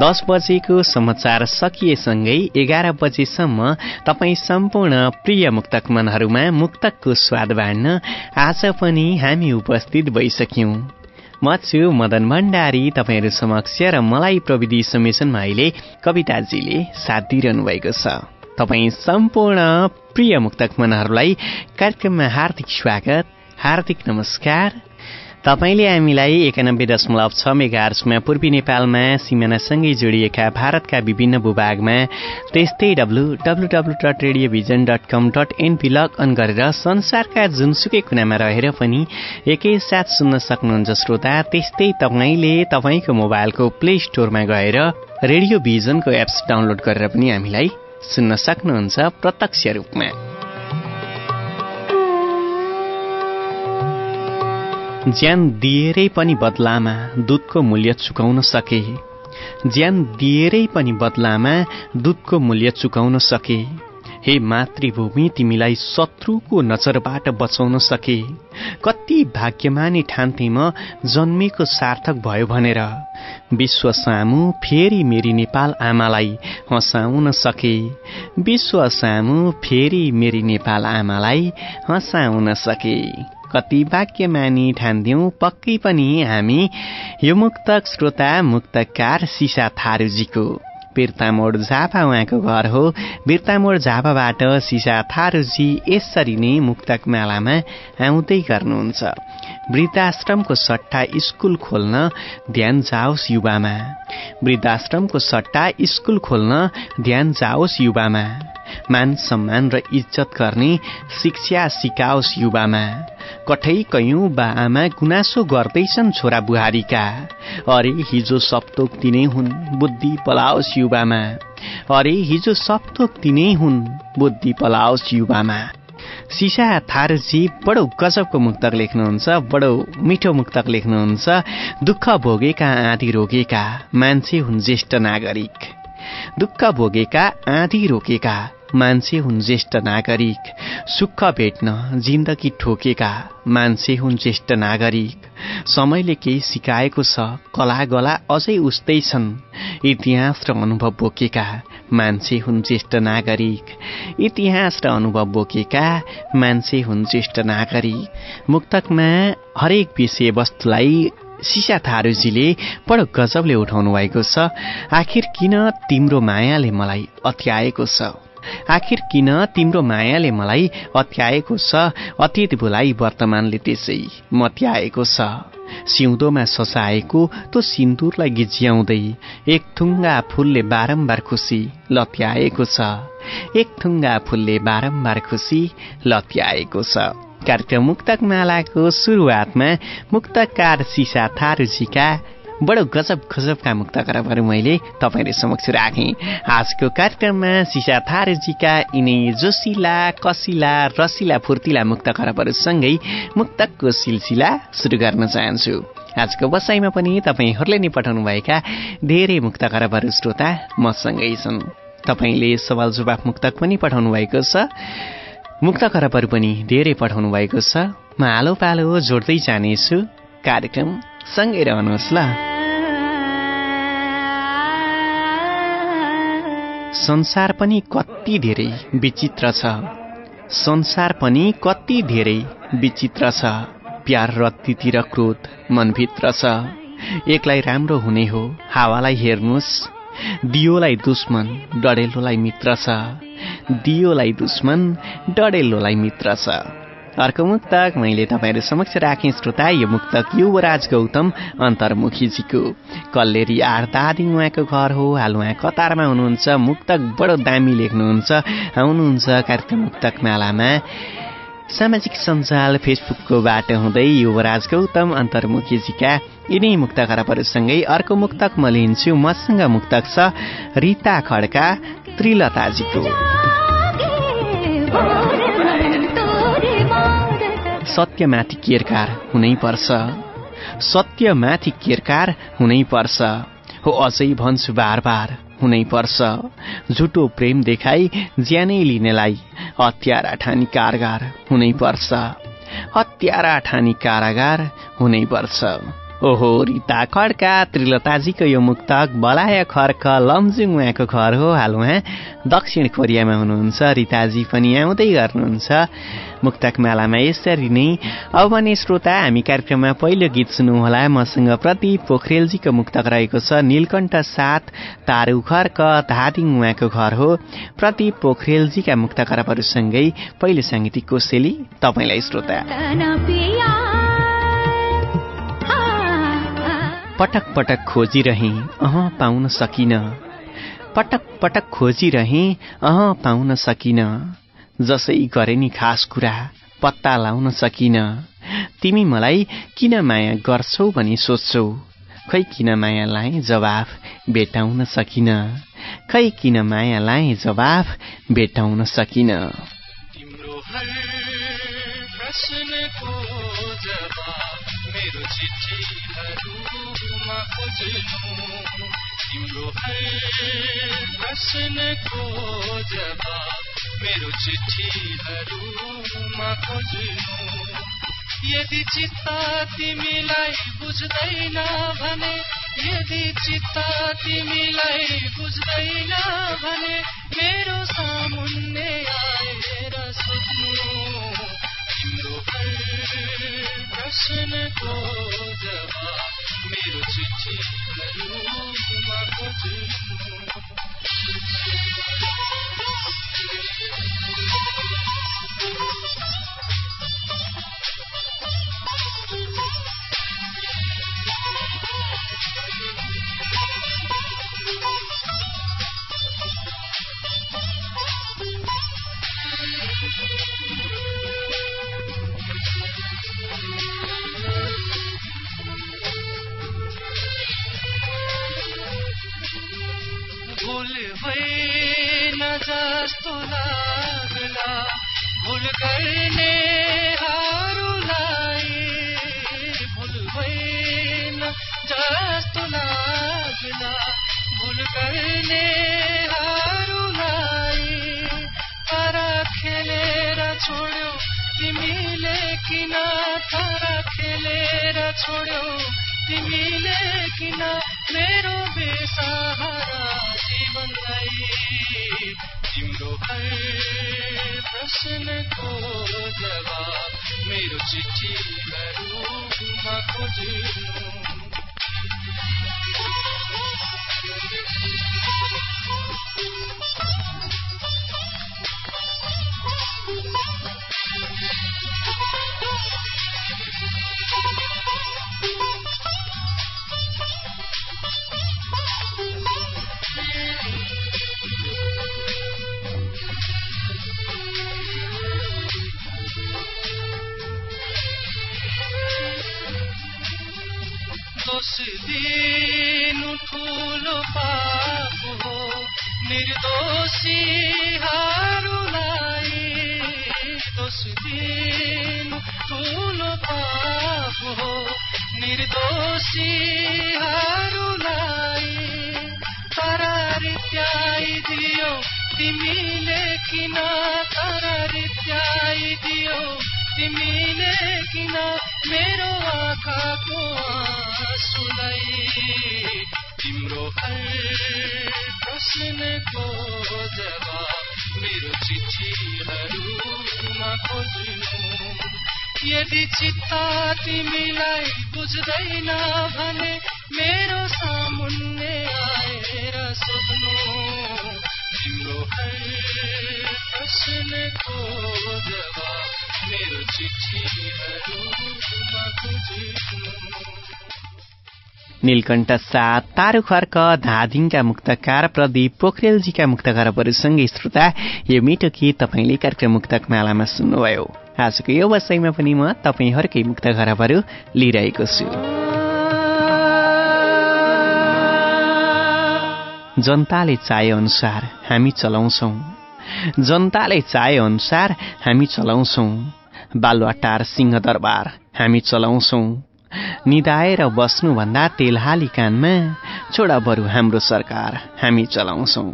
दस बजेको समाचार सकिएसँगै एघार बजेसम्म तपाईँ सम्पूर्ण प्रिय मुक्तक मनहरूमा मुक्तकको स्वाद बाँड्न आज पनि हामी उपस्थित भइसक्यौं। म छु मदन भण्डारी तपाईँहरू समक्ष र मलाई प्रविधि समेसनमा अहिले कविताजीले साथ दिइरहनु भएको छ। तपाईँ सम्पूर्ण प्रिय मुक्तक मनहरूलाई कार्यक्रममा हार्दिक स्वागत हार्दिक नमस्कार। तपाईँले हामीलाई एकानब्बे दशमलव छ मेगार्समा पूर्वी नेपालमा सिमानासँगै जोडिएका भारतका विभिन्न भूभागमा त्यस्तै W W W dot radiovision dot com dot NP log in गरेर संसारका जुनसुकै कुनामा रहेर पनि एकैसाथ सुन्न सक्नुहुन्छ श्रोता त्यस्तै तपाईँले तपाईँको मोबाइलको प्ले स्टोरमा गएर रेडियो भिजनको एप्स डाउनलोड गरेर पनि हामीलाई सुन्न सक्नुहुन्छ प्रत्यक्ष रूपमा। ज्यान दिएरै पनि बदलामा दुधको मूल्य चुकाउन सके। ज्यान दिएरै पनि बदलामा दुधको मूल्य चुकाउन सके। हे मातृभूमि तिमीलाई शत्रुको नजरबाट बचाउन सके। कति भाग्यमानी ठान्थे म जन्मेको सार्थक भयो भनेर। विश्व सामु फेरि मेरी नेपाल आमालाई हँसाउन सके। विश्व सामु फेरि मेरी नेपाल आमालाई हँसाउन सके। कति वाक्य मानि ठान्थ्यौँ पक्कै पनि हामी यो मुक्तक श्रोता मुक्तकार सिसा थारूजीको। बिर्तामोड झापा उहाँको घर हो। बिर्तामोड झापाबाट सिसा थारूजी यसरी नै मुक्तक मालामा आउँदै गर्नुहुन्छ। वृद्धाश्रमको सट्टा स्कुल खोल्न ध्यान जाओस् युवामा। वृद्धाश्रमको सट्टा स्कुल खोल्न ध्यान जाओस् युवामा। मान सम्मान र इज्जत गर्ने शिक्षा सिकाओस् युवामा। कठै कयौं बा आमा गुनासो गर्दैछन् छोरा बुहारीका। अरे हिजो सप्तोक दिनै हुन् बुद्धि पलाओस् युवामा। अरे हिजो सप्तोक दिनै हुन् बुद्धि पलाओस् युवामा। सिसा थारजी बडो गजबको मुक्तक लेख्नुहुन्छ बडो मिठो मुक्तक लेख्नुहुन्छ दुःख भोगेका आँधी रोकेका मान्छे हुन् ज्येष्ठ नागरिक। दुःख भोगेका आँधी रोकेका मान्छे हुन् ज्येष्ठ नागरिक। सुख भेट्न जिन्दगी ठोकेका मान्छे हुन् ज्येष्ठ नागरिक। समयले केही सिकाएको छ कला गला अझै उस्तै छन्। इतिहास र अनुभव बोकेका मान्छे हुन् ज्येष्ठ नागरिक। इतिहास र अनुभव बोकेका मान्छे हुन् ज्येष्ठ नागरिक। मुक्तकमा हरेक विषयवस्तुलाई सिसा थारूजीले बडो गजबले उठाउनु भएको छ। आखिर किन तिम्रो मायाले मलाई अत्याएको छ? आखिर किन तिम्रो मायाले मलाई अत्याएको छ? अतीत भुलाई वर्तमानले त्यसै मत्याएको छ। सिउँदोमा ससाएको त्यो सिन्दुरलाई गिज्याउँदै एक थुङ्गा फुलले बारम्बार खुसी लत्याएको छ। एक थुङ्गा फुलले बारम्बार खुसी लत्याएको छ। कार्यक्रम मुक्तक मालाको सुरुवातमा मुक्तकार सिसा थारूजीका बडो गजब गजबका मुक्त खराबहरू मैले तपाईँहरू समक्ष राखेँ। आजको कार्यक्रममा सिसा थारेजीका यिनै जोसिला कसिला रसिला फुर्तिला मुक्त खराबहरूसँगै मुक्तकको सिलसिला सुरु गर्न चाहन्छु। आजको बसाइमा पनि तपाईँहरूले नै पठाउनुभएका धेरै मुक्त खराबहरू श्रोता मसँगै छन्। तपाईँले सवाल जवाफ मुक्तक पनि पठाउनु भएको छ। मुक्त खराबहरू पनि धेरै पठाउनु भएको छ। म आलो पालो जोड्दै जानेछु। कार्यक्रम सँगै रहनुहोस् ल। संसार पनि कति धेरै विचित्र छ। संसार पनि कति धेरै विचित्र छ। प्यार र तितिर क्रोध मनभित्र छ। एकलाई राम्रो हुने हो हावालाई हेर्नुहोस्। दियोलाई दुश्मन डडेलोलाई मित्र छ। दियोलाई दुश्मन डडेलोलाई मित्र छ। अर्को मुक्तक मैले तपाईँहरू समक्ष राखेँ श्रोता यो मुक्तक युवराज गौतम अन्तर्मुखीजीको। कल्लेरी आर दादी उहाँको घर हो हाल उहाँ कतारमा हुनुहुन्छ मुक्तक बडो दामी लेख्नुहुन्छ। आउनुहुन्छ कार्यक्रम मुक्तक मालामा। सामाजिक सञ्जाल फेसबुकको बाटो हुँदै युवराज गौतम अन्तर्मुखीजीका यिनै मुक्त खराबहरूसँगै अर्को मुक्तक म लिन्छु मसँग मुक्तक छ रिता खड्का त्रिलताजीको। सत्यमाथि केरकार हुनै पर्छ। सत्यमाथि केरकार हुनै पर्छ। हो अझै भन्छु बार बार हुनै पर्छ। झुटो प्रेम देखाई ज्यानै लिनेलाई हत्यारा ठानी कारगार हुनै पर्छ। हत्यारा ठानी कारागार हुनै पर्छ। ओहो रिता खड्का त्रिलताजीको यो मुक्तक बलाय खर्क लमजुङ उहाँको घर हो हाल उहाँ। दक्षिण कोरियामा हुनुहुन्छ रिताजी पनि आउँदै गर्नुहुन्छ। मुक्तक मालामा यसरी नै। अब भने श्रोता हामी कार्यक्रममा पहिलो गीत सुन्नुहोला। मसँग प्रति पोखरेलजीको मुक्तक रहेको छ नीलकण्ठ साथ तारु खर्क धादिङ उहाँको घर हो। प्रति पोखरेलजीका मुक्त खराबहरूसँगै पहिलो साङ्गीतिक कोसेली तपाईँलाई श्रोता। पटक पटक खोजिरहेँ अह पाउन सकिन। पटक पटक खोजिरहेँ अह पाउन सकिन। जसै गरे नि खास कुरा पत्ता लाउन सकिन। तिमी मलाई किन माया गर्छौ भनी सोध्छौ? खै किन माया लाए जवाफ भेटाउन सकिन? खै किन माया लाए जवाफ भेटाउन सकिन? प्रश्नको जवाब मेरो चिठीहरूमा खोज्नु तिम्रो प्रश्नको जवाब मेरो चिठीहरूमा खोज्नु यदि चित्त तिमीलाई बुझ्दैन भने यदि चित्त तिमीलाई बुझ्दैन भने मेरो सामुन्ने आएर सोध्नु। तिम्रो प्रश्नको जवाब मेरो चिठीहरूमा भुल यदि चित्त तिमीलाई बुझ्दैन भने मेरो सामुन्ने आएर सोध्नु तिम्रो हर प्रश्नको जवाब मेरो चिठीहरूमा खोजिनु। नीलकण्ठ सात तारु खर्क धादिङका मुक्तकार प्रदीप पोखरेलजीका मुक्तकारहरूसँगै श्रोता यो मिठो गीत तपाईँले कार्यक्रम मुक्तक मालामा सुन्नुभयो। आजको यो वसाइमा पनि म तपाईँहरूकै मुक्तकारहरू लिइरहेको छु। जनताले चाहे अनुसार हामी चलाउँछौ। जनताले चाहे अनुसार हामी चलाउँछौ। बालुवाटार सिंहदरबार हामी चलाउँछौ। निधाएर बस्नुभन्दा तेल हाली कानमा छोडा बरु हाम्रो सरकार हामी चलाउँछौ।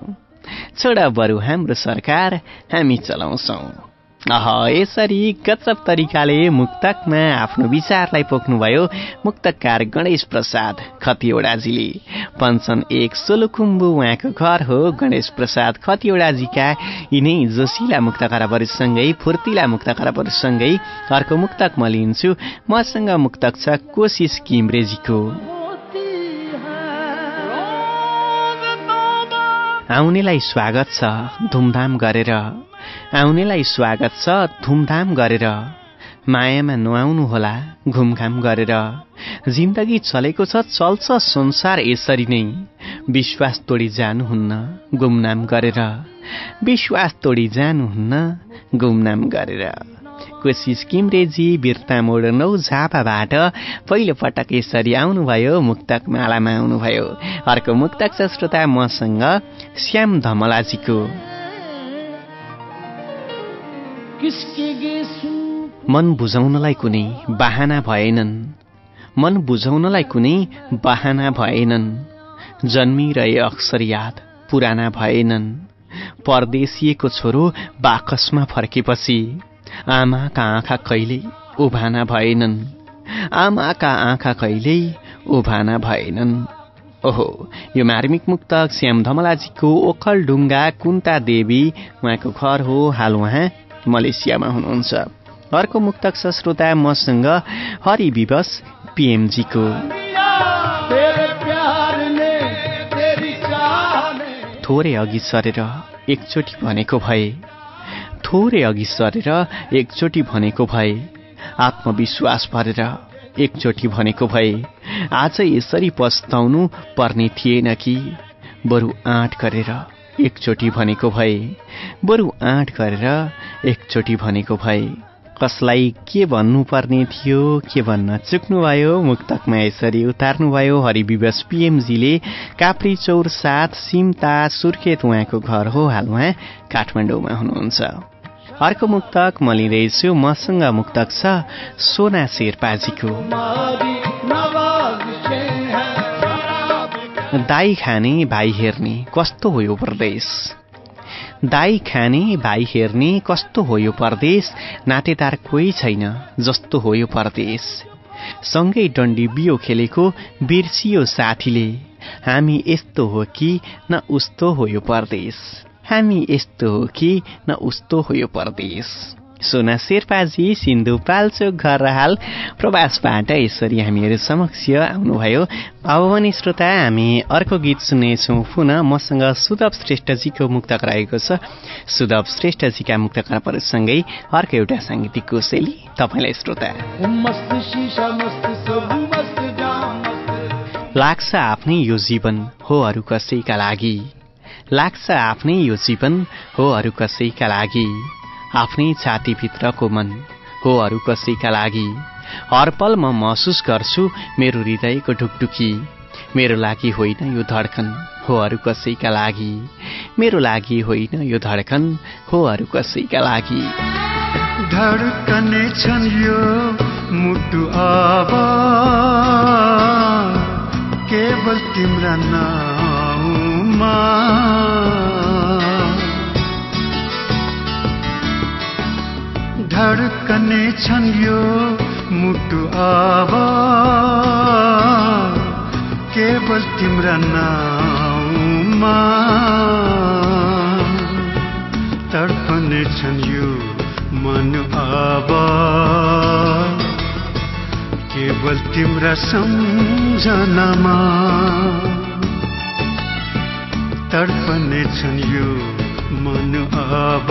छोडा बरु हाम्रो सरकार हामी चलाउँछौ। अह यसरी गजब तरिकाले मुक्तकमा आफ्नो विचारलाई पोख्नुभयो मुक्तकार गणेश प्रसाद खतिवडाजीले। पञ्चन एक सोलुखुम्बु उहाँको घर हो गणेश प्रसाद खतिवडाजीका यिनै जोसिला मुक्तकरहरूसँगै फुर्तिला मुक्तकरहरूसँगै अर्को मुक्तक म लिन्छु। मसँग मुक्तक छ कोसिस किम्रेजीको। आउनेलाई स्वागत छ धुमधाम गरेर। आउनेलाई स्वागत छ धुमधाम गरेर। मायामा नुहाउनु होला घुमघाम गरेर। जिन्दगी चलेको छ चल्छ संसार यसरी नै। विश्वास तोडी जानुहुन्न गुमनाम गरेर। विश्वास तोडी जानुहुन्न गुमनाम गरेर। कोसिस किमरेजी बिर्ता मोड नौ झापाबाट पहिलो पटक यसरी आउनुभयो मुक्तक मालामा आउनुभयो। अर्को मुक्तक छ श्रोता मसँग श्याम धमलाजीको। मन बुझाउनलाई कुनै बाहना भएनन्। मन बुझाउनलाई कुनै बाहना भएनन्। जन्मिरहे अक्सर याद पुराना भएनन्। परदेशिएको छोरो बाकसमा फर्केपछि आमाका आँखा कहिल्यै उभाना भएनन्। आमाका आँखा कहिल्यै उभाना भएनन्। ओहो यो मार्मिक मुक्तक श्याम धमलाजीको ओखलढुङ्गा कुन्ता देवी उहाँको घर हो हाल उहाँ। मलेसियामा हुनुहुन्छ। अर्को मुक्तक छ श्रोता मसँग हरि विवश पिएमजीको। थोरै अघि सरेर एकचोटि भनेको भए। थोरै अघि सरेर एकचोटि भनेको भए। आत्मविश्वास भरेर एकचोटि भनेको भए। आज यसरी पस्ताउनु पर्ने थिएन कि? बरु आँट गरेर एकचोटि भनेको भए बरु आँट गरेर एकचोटि भनेको भए कसलाई के भन्नुपर्ने थियो के भन्न चुक्नुभयो मुक्तकमा यसरी उतार्नुभयो हरिविवश पिएमजीले काप्री चौर साथ सिमता सुर्खेत उहाँको घर हो हाल उहाँ काठमाडौँमा हुनुहुन्छ। अर्को मुक्तक म लिँदैछु मसँग मुक्तक छ सोना शेर्पाजीको। दाई खाने भाइ हेर्ने कस्तो हो यो प्रदेश? दाई खाने भाइ हेर्ने कस्तो हो यो परदेश? नातेदार कोही छैन जस्तो हो यो परदेश। सँगै डन्डी बियो खेलेको बिर्सियो साथीले हामी यस्तो हो कि न उस्तो हो यो परदेश? हामी यस्तो हो कि न उस्तो हो यो परदेश? सोना शेर्पाजी सिन्धुपाल्चोक घर हाल प्रवासबाट यसरी हामीहरू समक्ष आउनुभयो। अब पनि श्रोता हामी अर्को गीत सुन्नेछौँ। पुनः मसँग सुदव श्रेष्ठजीको मुक्तक रहेको छ। सुदव श्रेष्ठजीका मुक्तकरहरूसँगै अर्को एउटा साङ्गीतिक कोसेली तपाईँलाई श्रोता। लाग्छ आफ्नै यो जीवन हो अरू कसैका लागि। लाग्छ आफ्नै यो जीवन हो अरू कसैका लागि। आफ्नै छातीभित्रको मन हो अरू कसैका लागि। हर पल म महसुस गर्छु मेरो हृदयको ढुकढुकी। मेरो लागि होइन यो धड्कन हो अरू कसैका लागि। मेरो लागि होइन यो धड्कन हो अरू कसैका लागि। केवल तिम्रा नाउँमा। धड्कने छन् यो मुटु केवल तिम्रा नाउँमा तडपने छन् यो मन अब केवल तिम्रा सम्झनामा तडपने छन् यो मन अब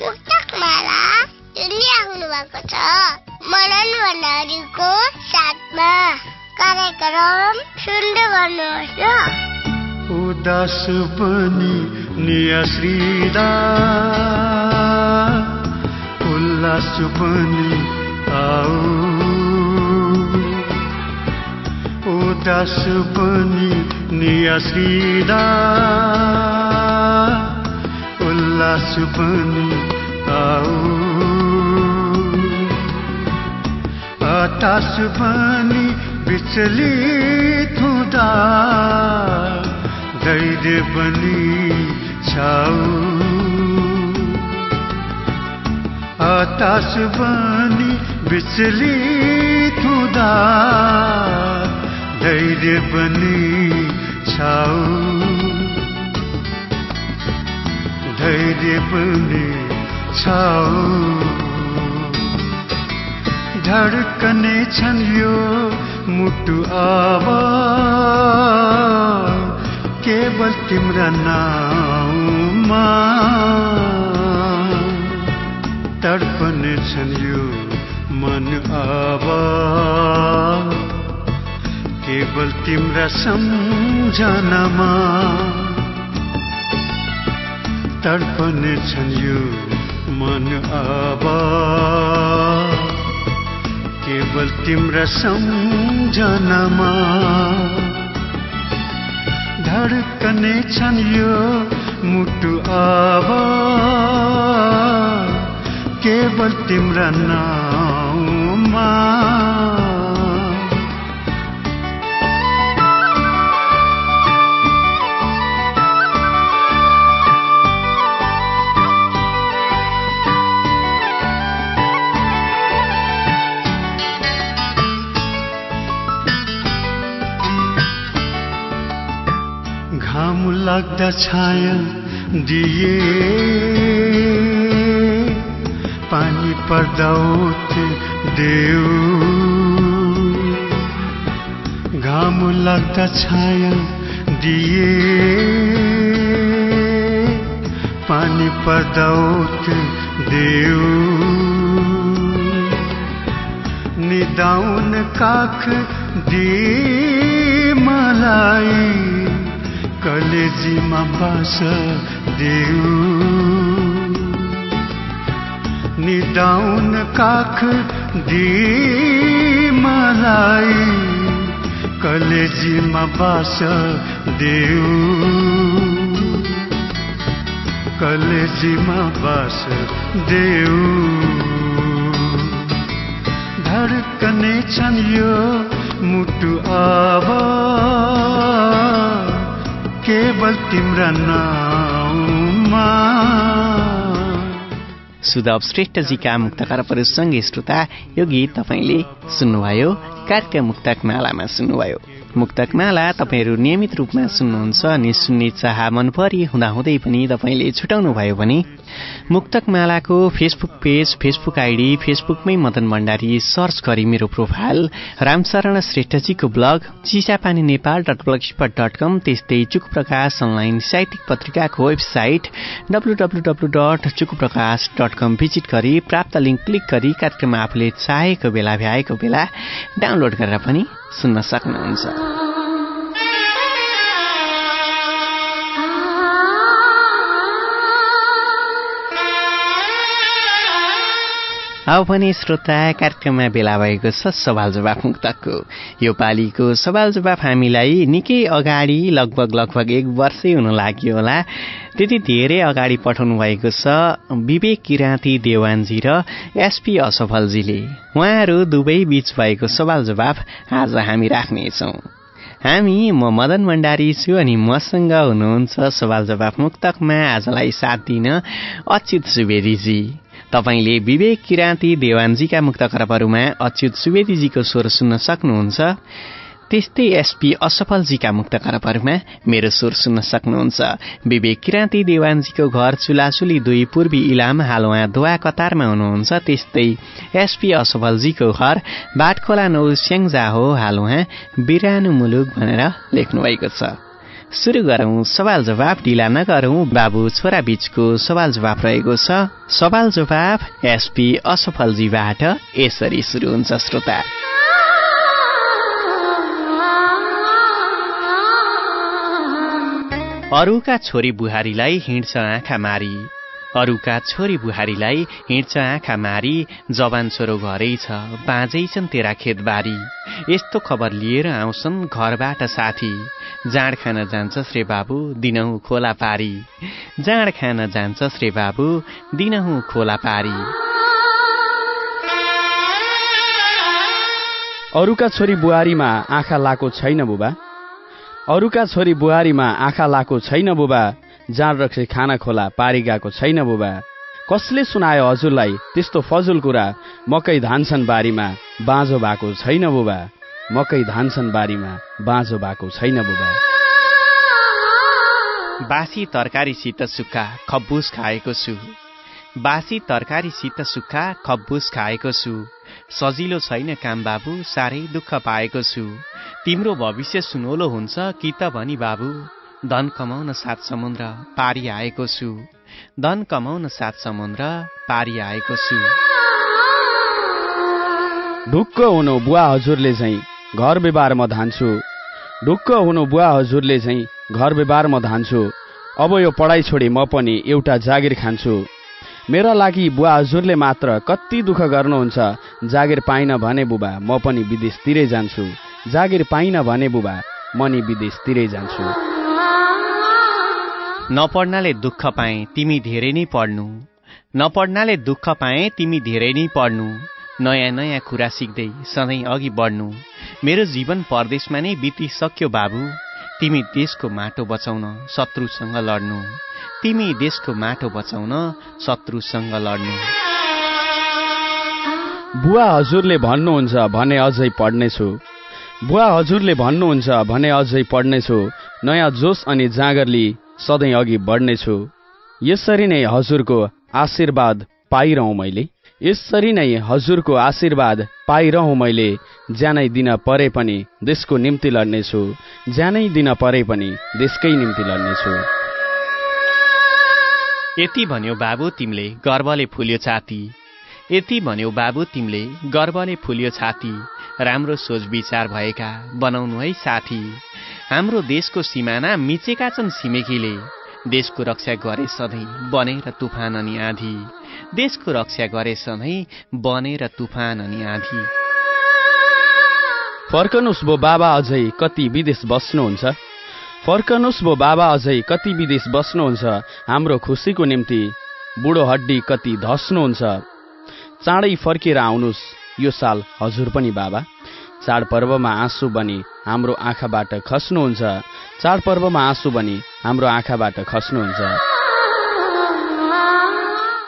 मुक्तक माला भएको छ भण्डारीको साथमा कार्यक्रम सुन्दै गर्नुहोस् ल उदास बनी नियाश्रिदा उल्लास आऊ उदास बनी नियाश्रिदा उल्लास बनी आऊ बनी विचलित हुँदा बनी छाउ हताश बनी विचलित हुँदा धैर्य बनी छाउ धैर्य बनी छाउ। धडकने छन् यो मुटु अब केवल तिम्रा नाउँमा। तडपने छन् यो मन अब केवल तिम्रा सम्झनामा। तडपने छन् यो मन अब केवल तिम्रा सम्झनामा धडकने छन् यो मुटु अब केवल तिम्रा नाउँमा घाम लाग्दा छाया दिए। पानी पर्दा ओते देऊ। घाम लाग्दा छाया दिए। पानी पर्दा ओते देऊ। निदाउन काख दिए मलाई। कलेजीमा बास देऊ। निदाउन काख मलाई। कलेजीमा बास देऊ। कलेजीमा बास देऊ। धडकने छन् यो मुटु अब केवल तिम्रा नाउँमा। श्रेष्ठजीका मुक्तकार परिसँगै श्रोता यो गीत तपाईँले सुन्नुभयो। कार्यक्रम मुक्तक मालामा सुन्नुभयो? मुक्तक माला तपाईँहरू नियमित रूपमा सुन्नुहुन्छ अनि सुन्ने चाह मनपरी हुँदाहुँदै पनि तपाईँले छुटाउनु भयो भने मुक्तक मालाको फेसबुक पेज फेसबुक आइडी फेसबुकमै मदन भण्डारी सर्च गरी मेरो profile Ramsharan श्रेष्ठजीको blog Chisapani Nepal dot blogspot dot com त्यस्तै चुक प्रकाश अनलाइन साहित्यिक पत्रिकाको website W W W dot Chuk Prakash dot कम भिजिट गरी प्राप्त लिङ्क क्लिक गरी कार्यक्रम आफूले चाहेको बेला भ्याएको बेला गरेर पनि सुन्न सक्नुहुन्छ। अब पनि श्रोता कार्यक्रममा बेला भएको छ सवाल जवाफ मुक्तकको यो पालिको सवाल जवाफ हामीलाई निकै अगाडि लगभग लगभग एक वर्षै हुन लाग्यो होला। त्यति धेरै अगाडि पठाउनु भएको छ विवेक किराँती देवानजी र एसपी असफलजीले। उहाँहरू दुवै बीच भएको सवाल जवाफ आज हामी राख्नेछौँ। हामी म मदन भण्डारी छु अनि मसँग हुनुहुन्छ सवाल जवाफ मुक्तकमा आजलाई साथ दिन अच्युत सुवेदीजी। तपाईँले विवेक किराँती देवानजीका मुक्त खरबहरूमा अच्युत सुवेदीजीको स्वर सुन्न सक्नुहुन्छ त्यस्तै एसपी असफलजीका मुक्त खरबहरूमा मेरो स्वर सुन्न सक्नुहुन्छ। विवेक किराँती देवानजीको घर चुलाचुली दुई पूर्वी इलाम हाल उहाँ दोहा कतारमा हुनुहुन्छ त्यस्तै एसपी असफलजीको घर बाटखोला नौ स्याङ्जा हो हाल उहाँ बिरानु मुलुक भनेर लेख्नुभएको छ। सुरु गरौं सवाल जवाफ ढिला नगरौं बाबु छोरा बीचको सवाल जवाफ रहेको छ। सवाल जवाफ एसपी असफलजीबाट यसरी सुरु हुन्छ श्रोता। अरूका छोरी बुहारीलाई हिँड्छ आँखा मारी। अरूका छोरी बुहारीलाई हिँड्छ आँखा मारी जवान छोरो घरै छ बाँझै छन् तेरा खेतबारी। यस्तो खबर लिएर आउँछन् घरबाट साथी। जाँड खान जान्छ श्रे बाबु दिनहुँ खोला पारी। जाँड खान जान्छ श्रे बाबु दिनहुँ खोला पारी। अरूका छोरी बुहारीमा आँखा लाको छैन बुबा। अरूका छोरी बुहारीमा आँखा लाको छैन बुबा। जाँड रक्सी खाना खोला पारी गएको छैन बुबा। कसले सुनायो हजुरलाई त्यस्तो फजुल कुरा? मकै धान्छन् बारीमा बाँझो भएको छैन बुबा। मकै धान्छन् बारीमा बाँझो भएको छैन बुबा। बासी तरकारीसित सुक्खा खब्बुस खाएको छु। बासी तरकारीसित सुक्खा खब्बुस खाएको छु। सजिलो छैन काम बाबु साह्रै दुःख पाएको छु। तिम्रो भविष्य सुनौलो हुन्छ कि त भनी बाबु। धन कमाउन सात समुद्र पारी आएको छु। धन कमाउन सात समुद्र पारी आएको छु। ढुक्क हुनु बुवा हजुरले झैँ घर व्यवहार म धान्छु। ढुक्क हुनु बुवा हजुरले झैँ घर व्यवहार म धान्छु। अब यो पढाइ छोडी म पनि एउटा जागिर खान्छु। मेरा लागि बुवा हजुरले मात्र कति दुःख गर्नुहुन्छ जागिर पाइन भने बुबा म पनि विदेशतिरै जान्छु। जागिर पाइन भने बुबा म नि विदेशतिरै जान्छु। नपढ्नाले दुःख पाए तिमी धेरै नै पढ्नु। नपढ्नाले दुःख पाए तिमी धेरै नै पढ्नु। नयाँ नयाँ कुरा सिक्दै सधैँ अघि बढ्नु। मेरो जीवन परदेशमा नै बितिसक्यो बाबु। तिमी देशको माटो बचाउन शत्रुसँग लड्नु। तिमी देशको माटो बचाउन शत्रुसँग लड्नु। बुवा हजुरले भन्नुहुन्छ भने अझै पढ्नेछु। बुवा हजुरले भन्नुहुन्छ भने अझै पढ्नेछु। नयाँ जोस अनि जाँगर लिई सधैँ अघि बढ्नेछु। यसरी नै हजुरको आशीर्वाद पाइरहँ मैले। यसरी नै हजुरको आशीर्वाद पाइरहँ मैले। ज्यानै दिन परे पनि देशको निम्ति लड्नेछु। ज्यानै दिन परे पनि देशकै निम्ति लड्नेछु। यति भन्यो बाबु तिमीले गर्वले फुल्यो छाती। यति भन्यो बाबु तिमीले गर्वले फुल्यो छाती। राम्रो सोच विचार भएका बनाउनु है साथी। हाम्रो देशको सिमाना मिचेका छन् छिमेकीले। देशको रक्षा गरे सधैँ बनेर तुफान अनि आधी। देशको रक्षा गरे सधैँ बनेर तुफान अनि आधी। फर्कनुहोस् भो बाबा अझै कति विदेश बस्नुहुन्छ? फर्कनुहोस् भो बाबा अझै कति विदेश बस्नुहुन्छ? हाम्रो खुसीको निम्ति बुढो हड्डी कति धस्नुहुन्छ? चाँडै फर्केर आउनुहोस् यो साल हजुर पनि बाबा। चाडपर्वमा आँसु बनी हाम्रो आँखाबाट खस्नुहुन्छ। चाडपर्वमा आँसु बनी हाम्रो आँखाबाट खस्नुहुन्छ।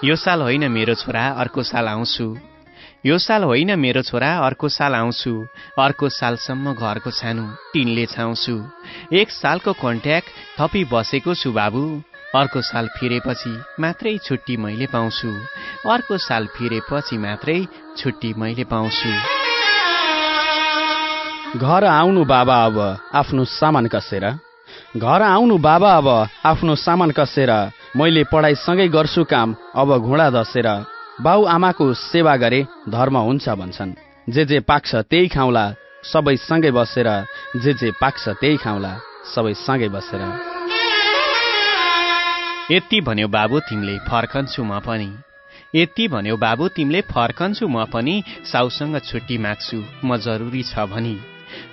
यो साल होइन मेरो छोरा अर्को साल आउँछु। यो साल होइन मेरो छोरा अर्को साल आउँछु। अर्को सालसम्म घरको सानो टिनले छाउँछु। एक सालको कन्ट्याक्ट थपी बसेको छु बाबु। अर्को साल फिरेपछि मात्रै छुट्टी मैले पाउँछु। अर्को साल फिरेपछि मात्रै छुट्टी मैले पाउँछु। घर आउनु बाबा अब आफ्नो सामान कसेर। घर आउनु बाबा अब आफ्नो सामान कसेर। मैले पढाइसँगै गर्छु काम अब घोडा धसेर। बाउ आमाको सेवा गरे धर्म हुन्छ भन्छन्। जे जे पाक्छ त्यही खाउँला सबै सँगै बसेर। जे जे पाक्छ त्यही खाउँला सबै सँगै बसेर। यति भन्यो बाबु तिमीले फर्कन्छु म पनि। यति भन्यो बाबु तिमीले फर्कन्छु म पनि। साउसँग छुट्टी माग्छु म जरुरी छ भनी।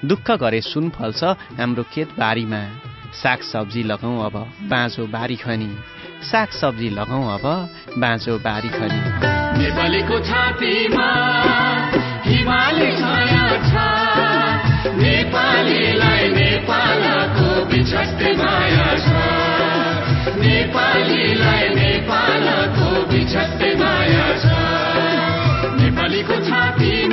दुःख गरे सुन फल्छ हाम्रो खेत बारीमा। साग सब्जी लगाउँ अब बाँझो बारी खनी। साग सब्जी लगाउँ अब बाँझो बारी खनी। नेपालीको छातीमा नेपालीलाई नेपालको माया माया छ। नेपालीको छातीमा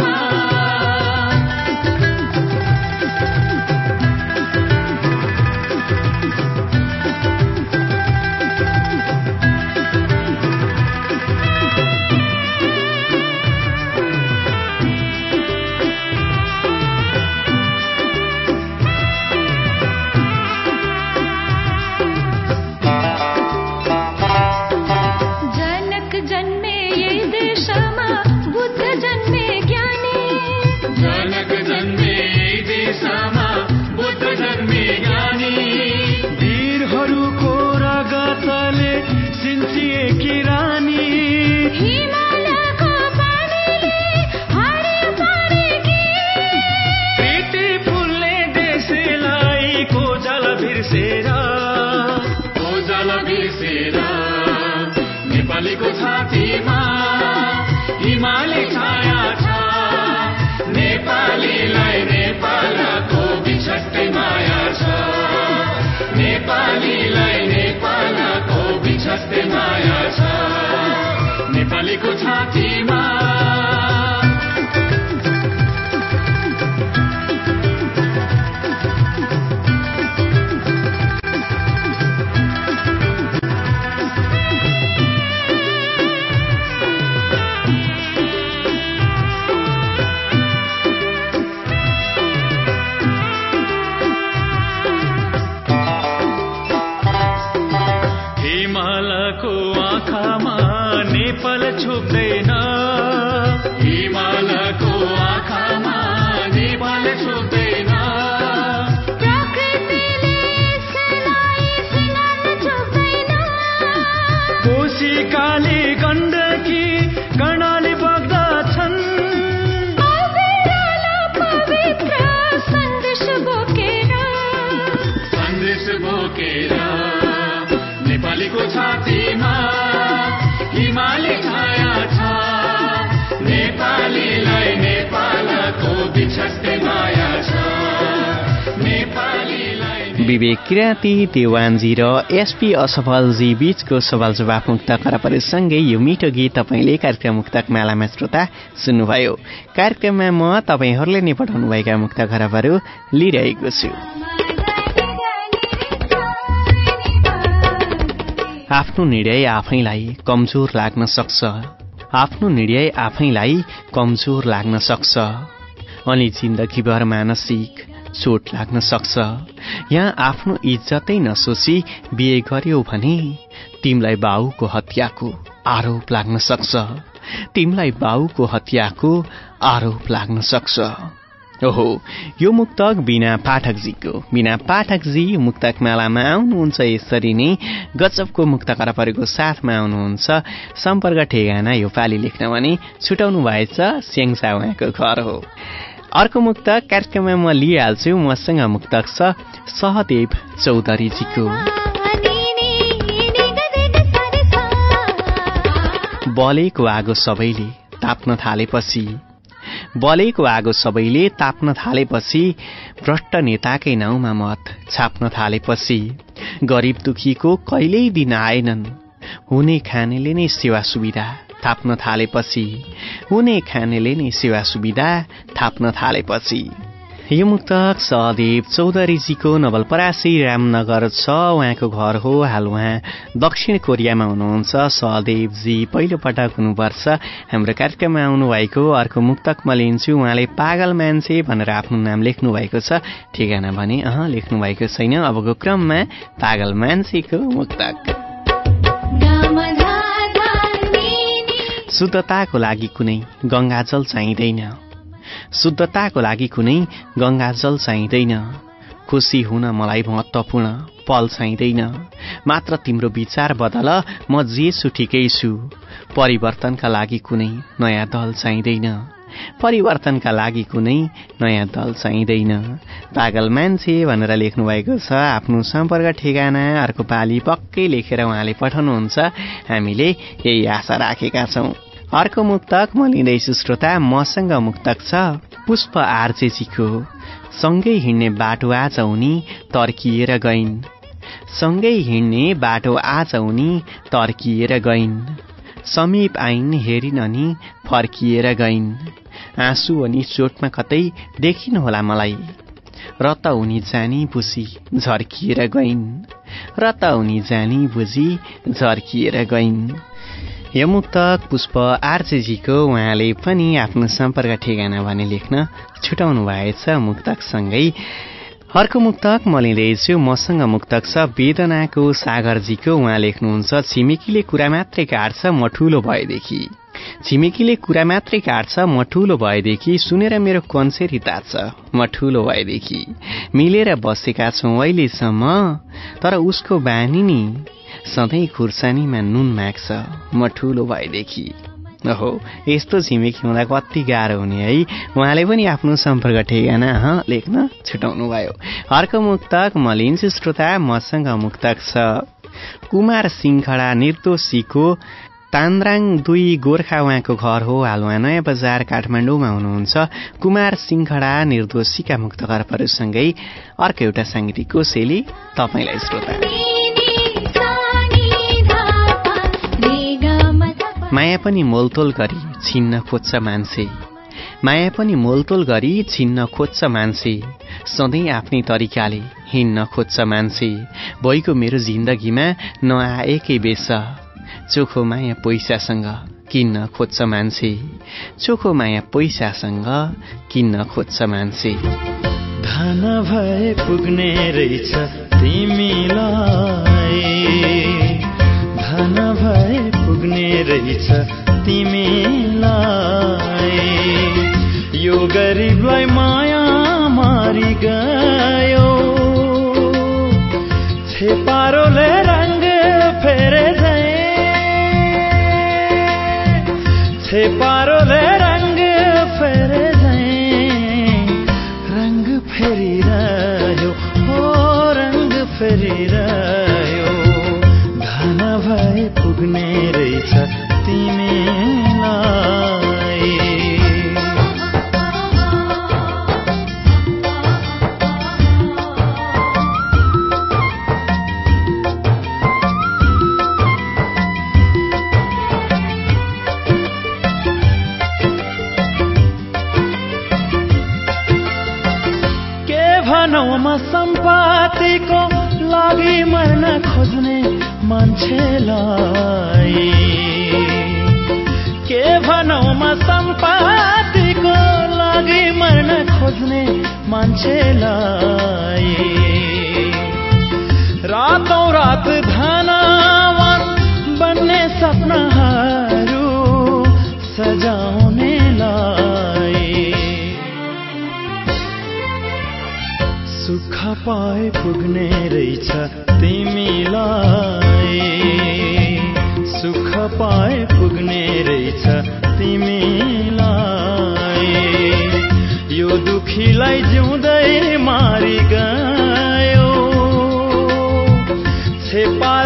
नेपाल विवेक किराँती देवानजी र एसपी असफलजी बीचको सवाल जवाफ मुक्त खराबहरूसँगै यो मिठो गीत तपाईँले कार्यक्रम मुक्तक मालामा श्रोता सुन्नुभयो। कार्यक्रममा म तपाईँहरूले नै पठाउनुभएका मुक्त खराबहरू लिइरहेको छु। आफ्नो निर्णय आफैलाई कमजोर लाग्न सक्छ। आफ्नो निर्णय आफैलाई कमजोर लाग्न सक्छ। अनि जिन्दगीभर मानसिक चोट लाग्न सक्छ। यहाँ आफ्नो इज्जतै नसोची बिहे गर्यो भने तिमीलाई बाउको हत्याको आरोप लाग्न सक्छ। तिमीलाई बाउको हत्याको आरोप लाग्न सक्छ। ओहो यो मुक्तक बिना पाठकजीको बिना पाठकजी मुक्तक मालामा आउनुहुन्छ यसरी नै गजबको मुक्त करपरेको साथमा आउनुहुन्छ। सम्पर्क ठेगाना यो पाली लेख्न भने छुटाउनु भएछ स्याङ्सा उहाँको घर हो। अर्को मुक्त कार्यक्रममा म लिइहाल्छु। मसँग मुक्तक छ सहदेव चौधरीजीको। बलेको आगो सबैले ताप्न थालेपछि बलेको आगो सबैले ताप्न थालेपछि भ्रष्ट नेताकै नाउँमा मत छाप्न थालेपछि गरिब दुखीको कहिल्यै दिन आएनन्। हुने खानेले नै सेवा सुविधा थाप्न थालेपछि। हुने खानेले नै सेवा सुविधा थाप्न थालेपछि। यो मुक्तक सहदेव चौधरीजीको नवलपरासी रामनगर छ उहाँको घर हो हाल उहाँ दक्षिण कोरियामा हुनुहुन्छ। सहदेवजी पहिलोपटक हुनुपर्छ। हाम्रो कार्यक्रममा आउनुभएको अर्को मुक्तक म लिन्छु। उहाँले पागल मान्छे भनेर आफ्नो नाम लेख्नु भएको छ। ठेगाना भने अह लेख्नु भएको छैन। अबको क्रममा पागल मान्छेको मुक्तक। शुद्धताको लागि कुनै गङ्गाजल चाहिँदैन। शुद्धताको लागि कुनै गङ्गाजल चाहिँदैन। खुसी हुन मलाई महत्त्वपूर्ण पल चाहिँदैन। मात्र तिम्रो विचार बदल म जे छु ठिकै छु। परिवर्तनका लागि कुनै नयाँ दल चाहिँदैन। परिवर्तनका लागि कुनै नयाँ दल चाहिँदैन। पागल मान्छे भनेर लेख्नुभएको छ आफ्नो सम्पर्क ठेगाना अर्को पाली पक्कै लेखेर उहाँले पठाउनुहुन्छ। हामीले यही आशा राखेका छौँ। अर्को मुक्तक म लिँदैछु श्रोता मसँग मुक्तक छ पुष्प आर्जेजीको सँगै हिँड्ने बाटो आज उनी तर्किएर गइन्। सँगै हिँड्ने बाटो आज उनी तर्किएर गइन्। समीप आइन् हेरिन अनि फर्किएर गइन्। आँसु अनि चोटमा कतै देखिन होला मलाई। र त उनी जानी बुझी झर्किएर गइन्। र त उनी जानी बुझी झर्किएर गइन्। यो मुक्तक पुष्प आर्जेजीको उहाँले पनि आफ्नो सम्पर्क ठेगाना भने लेख्न छुटाउनु भएछ मुक्तकसँगै। अर्को मुक्तक म लिँदैछु मसँग मुक्तक छ वेदनाको सागरजीको उहाँ लेख्नुहुन्छ छिमेकीले कुरा मात्रै काट्छ म ठुलो भएदेखि। छिमेकीले कुरा मात्रै काट्छ म ठुलो भएदेखि सुनेर मेरो कन्सेरी ताच्छ म ठुलो भएदेखि। मिलेर बसेका छौँ अहिलेसम्म तर उसको बानी नि। सधैँ खुर्सानीमा नुन माग्छ म ठुलो भएदेखि। ओहो यस्तो छिमेकी हुँदा कति गाह्रो हुने है। उहाँले पनि आफ्नो सम्पर्क ठेगाना ह लेख्न छुटाउनु भयो। अर्को मुक्तक म लिन्छु श्रोता मसँग मुक्तक छ। कुमार सिंहडा निर्दोषीको तान्द्राङ दुई गोर्खा उहाँको घर हो हाल उहाँ नयाँ बजार काठमाडौँमा हुनुहुन्छ। कुमार सिंहडा निर्दोषीका मुक्तकरहरूसँगै अर्को एउटा साङ्गीतिक कोसेली तपाईँलाई श्रोता। माया पनि मोलतोल गरी छिन्न खोज्छ मान्छे। माया पनि मोलतोल गरी छिन्न खोज्छ मान्छे। सधैँ आफ्नै तरिकाले हिँड्न खोज्छ मान्छे। भइको मेरो जिन्दगीमा नआएकै बेस। चोखो माया पैसासँग किन्न खोज्छ मान्छे। चोखो माया पैसासँग किन्न खोज्छ मान्छे। धन भए पुग्ने रहेछ तिमीलाई। धन भए पुग्ने रहेछ तिमीलाई। यो गरिबलाई माया मारि गयो। छेपारोले रङ्ग फेरे छेपारोले रङ्ग फेरे रङ्ग फेरिरह्यो हो रङ्ग फेरिरह्यो। पुग्ने रहेछ तिमीलाई। सुख पाए पुग्ने रहेछ तिमीलाई। सुख पाए पुग्ने रहेछ तिमीलाई। यो दुखीलाई जिउँदै मारि गयो छेपारोले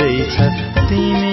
रहेछ तिमीलाई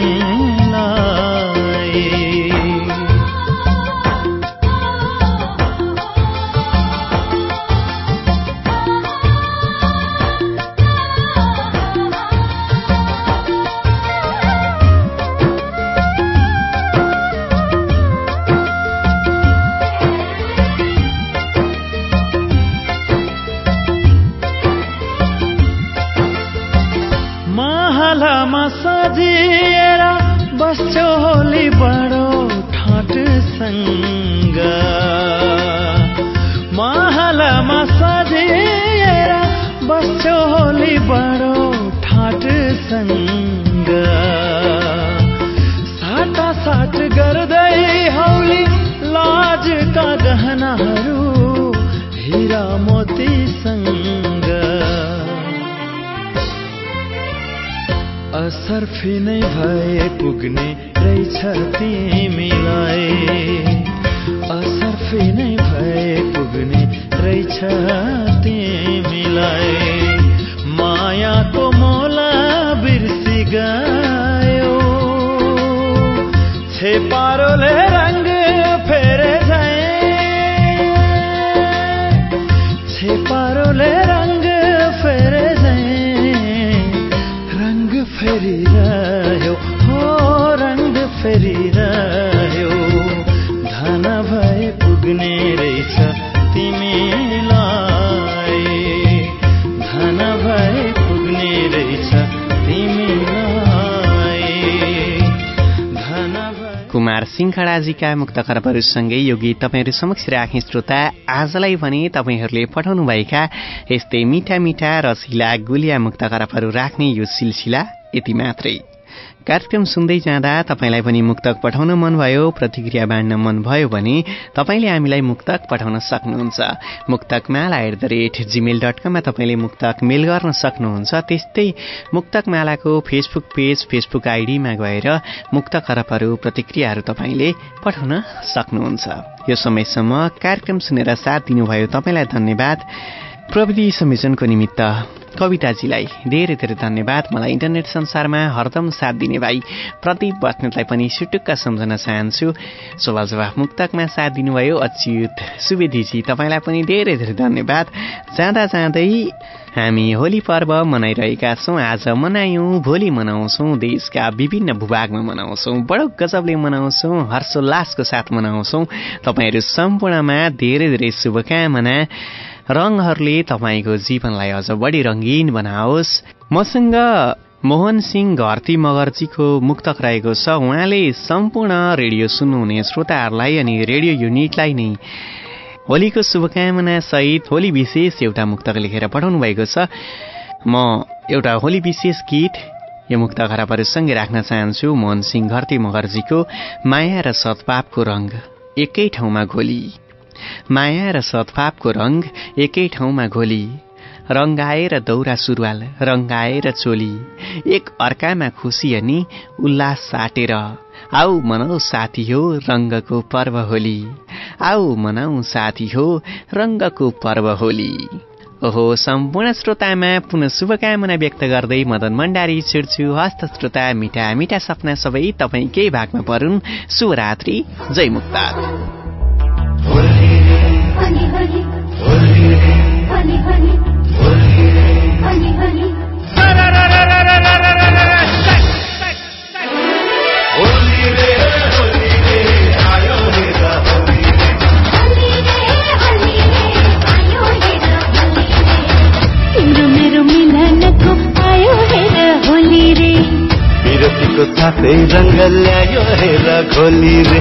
असर्फी नै भए पुग्ने रहेछ तिमीलाई। असर्फी नै भए पुग्ने रहेछ तिमीलाई। मायाको मोला बिर्सी गयो छेपारोले रङ्ग सिंहडाजीका मुक्त खरबहरूसँगै यो गीत तपाईँहरू समक्ष राख्ने श्रोता आजलाई भने तपाईँहरूले पठाउनुभएका यस्तै मिठा मिठा रसिला गुलिया मुक्त खरबहरू राख्ने यो सिलसिला यति मात्रै। कार्यक्रम सुन्दै जाँदा तपाईँलाई पनि मुक्तक पठाउन मनभयो प्रतिक्रिया बाँड्न मन भयो भने तपाईँले हामीलाई मुक्तक पठाउन सक्नुहुन्छ। Muktakmala at the rate Gmail dot कममा तपाईँले मुक्तक मेल गर्न सक्नुहुन्छ। त्यस्तै मुक्तकमालाको फेसबुक पेज फेसबुक आइडीमा गएर मुक्त खरबहरू प्रतिक्रियाहरू तपाईँले पठाउन सक्नुहुन्छ। यो समयसम्म कार्यक्रम सुनेर साथ दिनुभयो तपाईँलाई धन्यवाद। प्रविधि संयोजनको निमित्त कविताजीलाई धेरै धेरै धन्यवाद। मलाई इन्टरनेट संसारमा हरदम साथ दिने भाइ प्रदीप बस्नेतलाई पनि सुटुक्क सम्झन चाहन्छु। सवाल जवाफ मुक्तकमा साथ दिनुभयो अच्युत सुवेदीजी तपाईँलाई पनि धेरै धेरै धन्यवाद। जाँदा जाँदै हामी होली पर्व मनाइरहेका छौँ। आज मनायौँ भोलि मनाउँछौँ देशका विभिन्न भूभागमा मनाउँछौँ बडो गजबले मनाउँछौँ हर्षोल्लासको साथ मनाउँछौँ। तपाईँहरू सम्पूर्णमा धेरै धेरै शुभकामना। रङहरूले तपाईँको जीवनलाई अझ बढी रङ्गीन बनाओस्। मसँग मोहन सिंह घरती मगर्जीको मुक्तक रहेको छ। उहाँले सम्पूर्ण रेडियो सुन्नुहुने श्रोताहरूलाई अनि रेडियो युनिटलाई नै होलीको शुभकामना सहित होली विशेष एउटा मुक्तक लेखेर पठाउनु भएको छ। म एउटा होली विशेष गीत यो मुक्त खराबहरूसँगै राख्न चाहन्छु। मोहन सिंह घरती मगर्जीको माया र सद्भावको रङ्ग एकै ठाउँमा घोली। माया र सद्भावको रङ्ग एकै ठाउँमा घोली। रङ्गाएर दौरा सुरुवाल रङ्गाएर चोली। एक अर्कामा खुसी अनि उल्लास साटेर आऊ मनाऊ साथी हो रङ्गको पर्व होली। आऊ मनाऊ साथी हो रङ्गको पर्व होली। ओहो सम्पूर्ण श्रोतामा पुनः शुभकामना व्यक्त गर्दै मदन भण्डारी छिड्छु हस्त श्रोता मिठा मिठा सपना सबै तपाईँकै भागमा परुन्। शुभरात्रि जय मुक्ता साथै रङ्ग ल्यायो हेर खोली रे